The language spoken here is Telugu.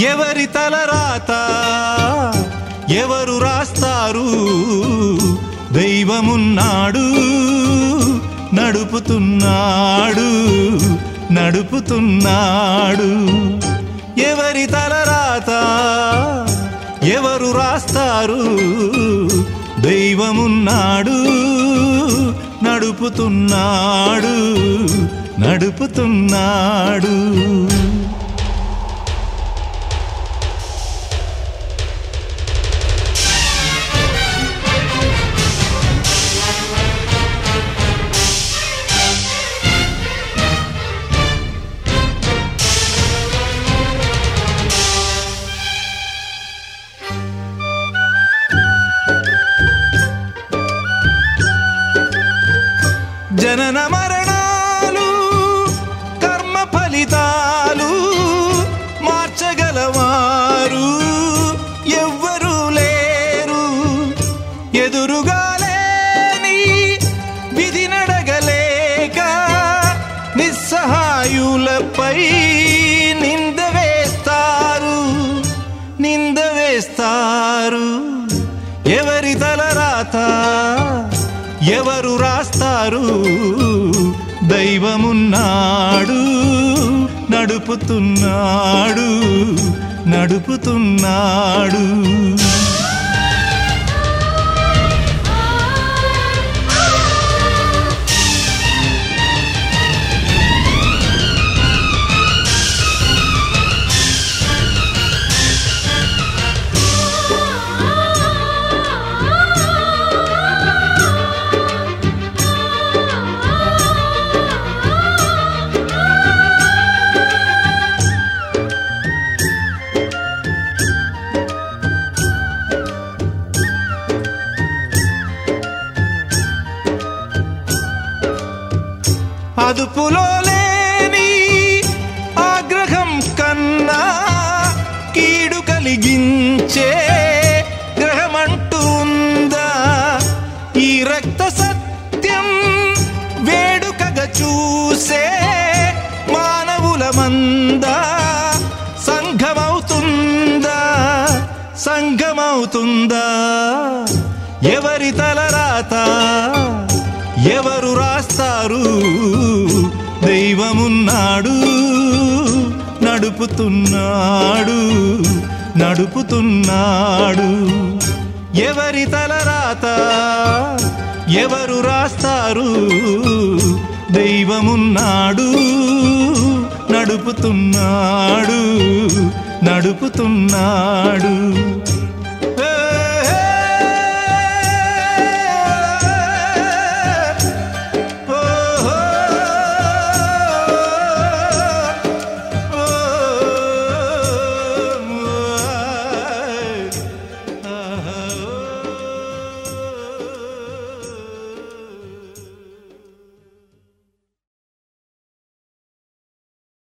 ఎవరి తలరాత ఎవరు రాస్తారు? దైవమున్నాడు నడుపుతున్నాడు నడుపుతున్నాడు. ఎవరి తలరాత ఎవరు రాస్తారు? దైవమున్నాడు నడుపుతున్నాడు నడుపుతున్నాడు. జనన మరణాలు కర్మ ఫలితాలు మార్చగలవారు. ఎవ్వరూ లేరు ఎదురుగా లేని విధి నడగలేక నిస్సహాయులపై నింద వేస్తారు నింద వేస్తారు. ఎవరి తలరాత ఎవరు రాస్తారు? దైవమున్నాడు నడుపుతున్నాడు నడుపుతున్నాడు. అదుపులో లేని ఆగ్రహం కన్నా కీడు కలిగించే గ్రహమంటూ ఉందా? ఈ రక్త సత్యం వేడుకగా చూసే మానవుల మందా సంఘమవుతుందా? సంఘమవుతుందా? ఎవరి తలరాత? ఎవరు రాస్తారు? నడుపుతున్నాడు నడుపుతున్నాడు. ఎవరి తలరాత ఎవరు రాస్తారు? దైవమున్నాడు నడుపుతున్నాడు నడుపుతున్నాడు.